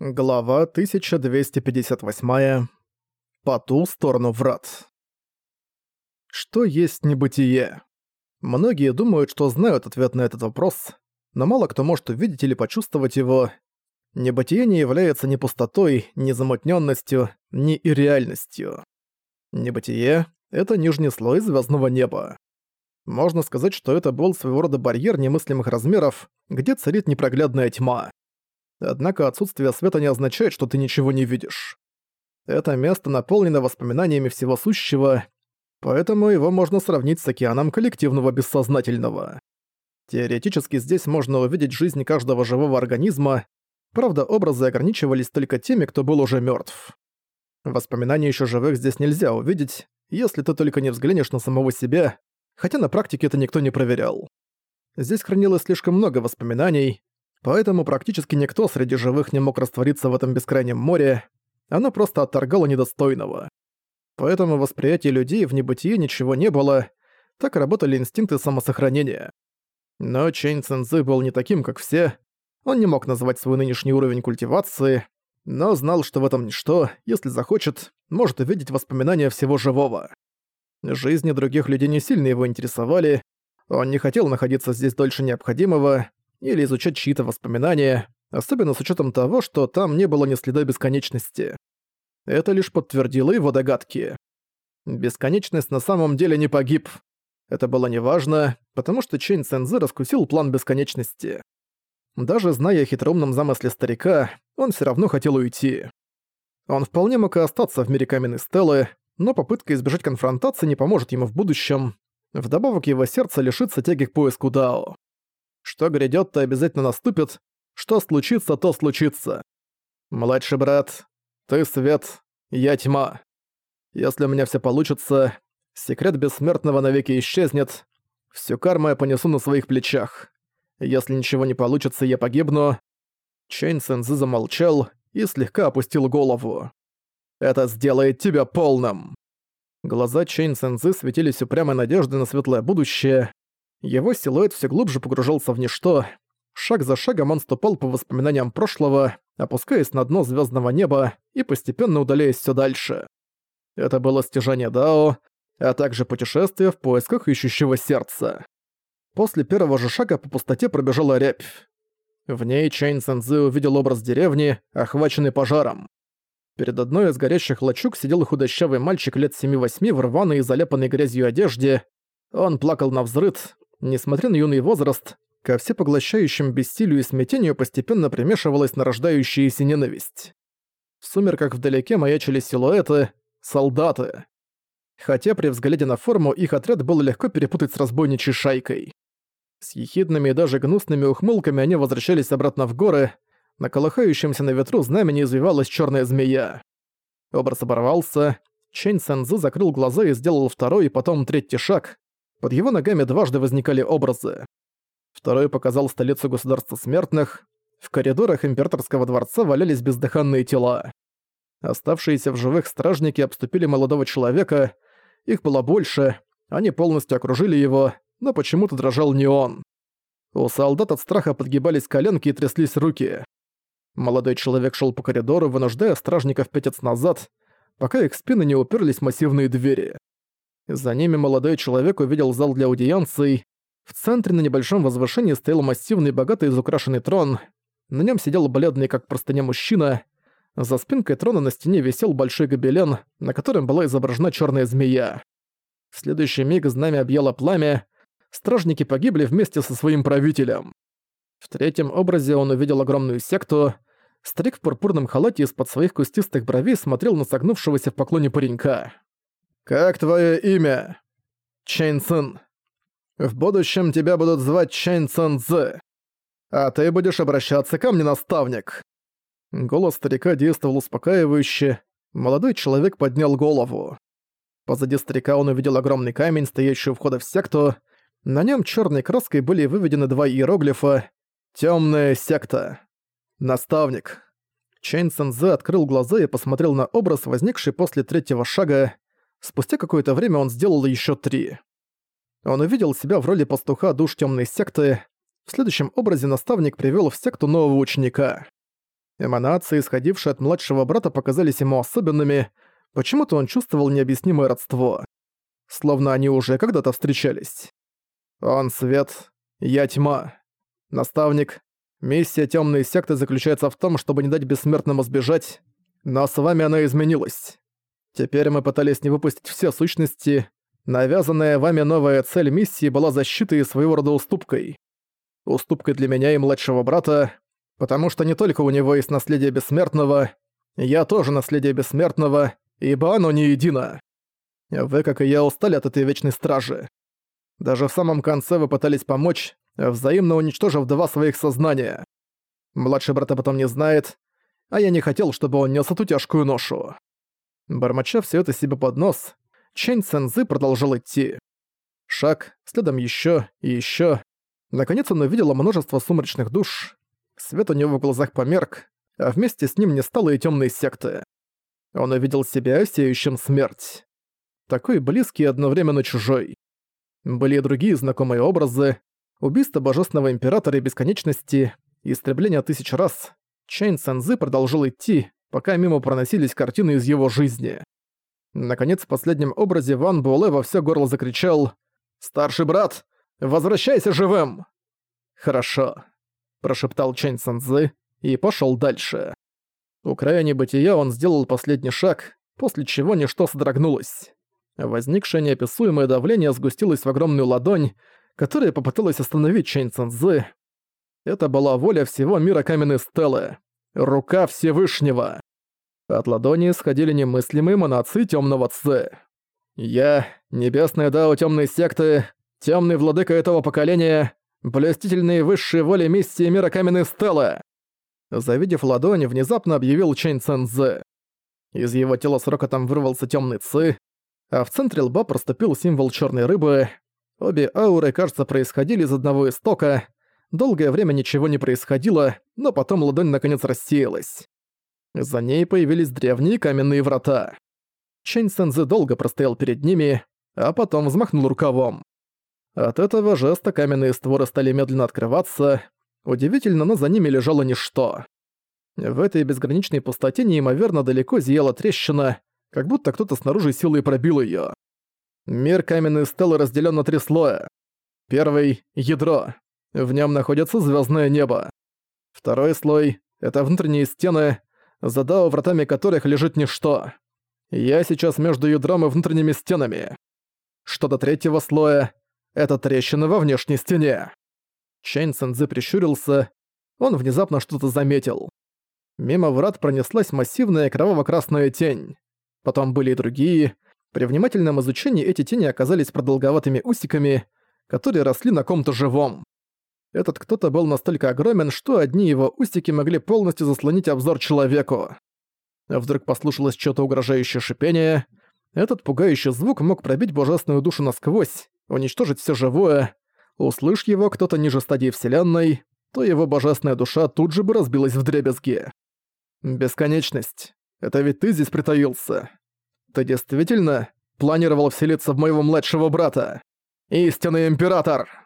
Глава 1258. По ту сторону врат. Что есть небытие? Многие думают, что знают ответ на этот вопрос, но мало кто может увидеть или почувствовать его. Небытие не является ни пустотой, ни замутненностью, ни ирреальностью. Небытие — это нижний слой звездного неба. Можно сказать, что это был своего рода барьер немыслимых размеров, где царит непроглядная тьма. Однако отсутствие света не означает, что ты ничего не видишь. Это место наполнено воспоминаниями всего сущего, поэтому его можно сравнить с океаном коллективного бессознательного. Теоретически здесь можно увидеть жизнь каждого живого организма, правда образы ограничивались только теми, кто был уже мертв. Воспоминания еще живых здесь нельзя увидеть, если ты только не взглянешь на самого себя, хотя на практике это никто не проверял. Здесь хранилось слишком много воспоминаний, Поэтому практически никто среди живых не мог раствориться в этом бескрайнем море, оно просто отторгало недостойного. Поэтому в восприятии людей в небытии ничего не было, так работали инстинкты самосохранения. Но Чэнь Цэнзы был не таким, как все, он не мог назвать свой нынешний уровень культивации, но знал, что в этом ничто, если захочет, может увидеть воспоминания всего живого. Жизни других людей не сильно его интересовали, он не хотел находиться здесь дольше необходимого, или изучать чьи-то воспоминания, особенно с учетом того, что там не было ни следа бесконечности. Это лишь подтвердило его догадки. Бесконечность на самом деле не погиб. Это было неважно, потому что Чэнь Цэнзы раскусил план бесконечности. Даже зная о хитроумном замысле старика, он все равно хотел уйти. Он вполне мог и остаться в мире каменной стелы, но попытка избежать конфронтации не поможет ему в будущем. Вдобавок его сердце лишится тяги к поиску Дао. Что грядет, то обязательно наступит. Что случится, то случится. Младший брат, ты свет, я тьма. Если у меня все получится, секрет бессмертного навеки исчезнет. Всю карму я понесу на своих плечах. Если ничего не получится, я погибну. Чэнь Сэнзы замолчал и слегка опустил голову. Это сделает тебя полным. Глаза Чэнь Сэнзы светились упрямой надеждой на светлое будущее. Его силуэт все глубже погружался в ничто. Шаг за шагом он ступал по воспоминаниям прошлого, опускаясь на дно звездного неба и постепенно удаляясь все дальше. Это было стяжание Дао, а также путешествие в поисках ищущего сердца. После первого же шага по пустоте пробежала рябь. В ней Чэнь Цэнзы увидел образ деревни, охваченный пожаром. Перед одной из горящих лачуг сидел худощавый мальчик лет 7-8 в рваной и заляпанной грязью одежде. Он плакал на взрыд, Несмотря на юный возраст, ко всепоглощающим бессилию и смятению постепенно примешивалась нарождающаяся ненависть. В сумерках вдалеке маячили силуэты, солдаты. Хотя при взгляде на форму их отряд было легко перепутать с разбойничьей шайкой. С ехидными и даже гнусными ухмылками они возвращались обратно в горы, на колыхающемся на ветру знамени извивалась черная змея. Образ оборвался, Чэнь Сэнзы закрыл глаза и сделал второй и потом третий шаг, под его ногами дважды возникали образы. Второй показал столицу государства смертных. В коридорах императорского дворца валялись бездыханные тела. Оставшиеся в живых стражники обступили молодого человека. Их было больше, они полностью окружили его, но почему-то дрожал не он. У солдат от страха подгибались коленки и тряслись руки. Молодой человек шел по коридору, вынуждая стражников пятиться назад, пока их спины не уперлись массивные двери. За ними молодой человек увидел зал для аудиенций. В центре на небольшом возвышении стоял массивный, богатый изукрашенный трон. На нем сидел бледный, как простыня, мужчина. За спинкой трона на стене висел большой гобелен, на котором была изображена черная змея. В следующий миг знамя объяло пламя. Стражники погибли вместе со своим правителем. В третьем образе он увидел огромную секту. Старик в пурпурном халате из-под своих кустистых бровей смотрел на согнувшегося в поклоне паренька. «Как твое имя?» «Чэнь Цин. В будущем тебя будут звать Чэнь Цин Цзы. А ты будешь обращаться ко мне, наставник». Голос старика действовал успокаивающе. Молодой человек поднял голову. Позади старика он увидел огромный камень, стоящий у входа в секту. На нем черной краской были выведены два иероглифа «Темная секта». «Наставник». Чэнь Цэнзэ открыл глаза и посмотрел на образ, возникший после третьего шага. Спустя какое-то время он сделал еще три. Он увидел себя в роли пастуха душ темной секты. В следующем образе наставник привел в секту нового ученика. Эманации, исходившие от младшего брата, показались ему особенными, почему-то он чувствовал необъяснимое родство. Словно они уже когда-то встречались. Он свет, я тьма. Наставник, миссия темной секты заключается в том, чтобы не дать бессмертному сбежать, но с вами она изменилась. Теперь мы пытались не выпустить все сущности. Навязанная вами новая цель миссии была защитой и своего рода уступкой. Уступкой для меня и младшего брата, потому что не только у него есть наследие бессмертного, я тоже наследие бессмертного, ибо оно не едино. Вы, как и я, устали от этой вечной стражи. Даже в самом конце вы пытались помочь, взаимно уничтожив два своих сознания. Младший брат об этом не знает, а я не хотел, чтобы он нес эту тяжкую ношу. Бормоча все это себе под нос, Чэнь Цэнзы продолжал идти. Шаг, следом еще и еще. Наконец он увидел множество сумрачных душ. Свет у него в глазах померк, а вместе с ним не стало и темной секты. Он увидел себя сеющим смерть. Такой близкий и одновременно чужой. Были и другие знакомые образы. Убийство Божественного Императора и Бесконечности, истребление тысяч раз. Чэнь Цэнзы продолжил идти, пока мимо проносились картины из его жизни. Наконец, в последнем образе Ван Буэлэ во всё горло закричал «Старший брат, возвращайся живым!» «Хорошо», – прошептал Чэнь Цэнзы и пошёл дальше. У края небытия он сделал последний шаг, после чего ничто содрогнулось. Возникшее неописуемое давление сгустилось в огромную ладонь, которая попыталась остановить Чэнь Цэнзы. Это была воля всего мира каменной стелы. Рука Всевышнего. От ладони исходили немыслимые эманации темного Цзэ. Я, небесная дао темной секты, темный владыка этого поколения, блестительные высшие воли миссии мира каменной стелы. Завидев ладонь, внезапно объявил Чэнь Цэнзэ. Из его тела с рокотом вырвался темный ци, а в центре лба проступил символ черной рыбы. Обе ауры, кажется, происходили из одного истока. Долгое время ничего не происходило, но потом ладонь наконец рассеялась. За ней появились древние каменные врата. Чэнь Сэнзэ долго простоял перед ними, а потом взмахнул рукавом. От этого жеста каменные створы стали медленно открываться. Удивительно, но за ними лежало ничто. В этой безграничной пустоте неимоверно далеко зияла трещина, как будто кто-то снаружи силой пробил её. Мир каменной стелы разделен на три слоя. Первый — ядро. В нем находится звездное небо. Второй слой — это внутренние стены, за дао вратами которых лежит ничто. Я сейчас между ядром и внутренними стенами. Что до третьего слоя, это трещина во внешней стене. Чэнь Цэнзы прищурился, он внезапно что-то заметил. Мимо врат пронеслась массивная кроваво-красная тень. Потом были и другие. При внимательном изучении эти тени оказались продолговатыми усиками, которые росли на ком-то живом. Этот кто-то был настолько огромен, что одни его устики могли полностью заслонить обзор человеку. Вдруг послушалось что-то угрожающее шипение. Этот пугающий звук мог пробить божественную душу насквозь, уничтожить все живое. Услышь его кто-то ниже стадии Вселенной, то его божественная душа тут же бы разбилась в дребезги. Бесконечность. Это ведь ты здесь притаился. Ты действительно планировал вселиться в моего младшего брата? Истинный император!